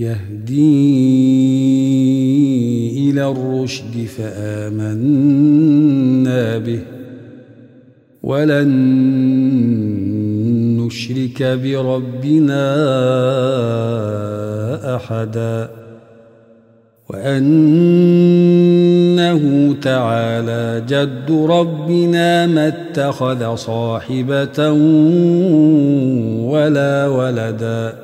يهدي إلى الرشد فآمنا به. ولن نشرك بربنا أحدا. وأنه تعالى جد ربنا ما اتخذ صاحبة ولا ولدا.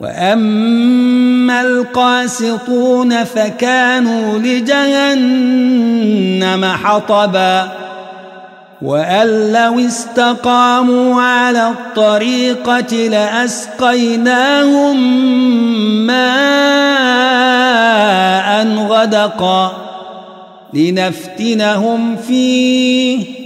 وأما القاسطون فكانوا لجهنم حطباً وأن لو استقاموا على الطريقة لأسقيناهم ماء غدقا لنفتنهم فيه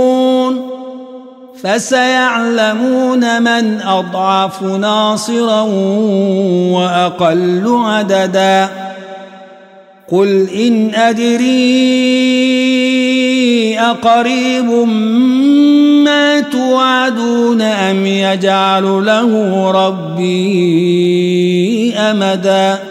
فسيعلمون من أضعف ناصرا وأقل عددا. قل إن أدري أقريب ما توعدون أم يجعل له ربي أمدا.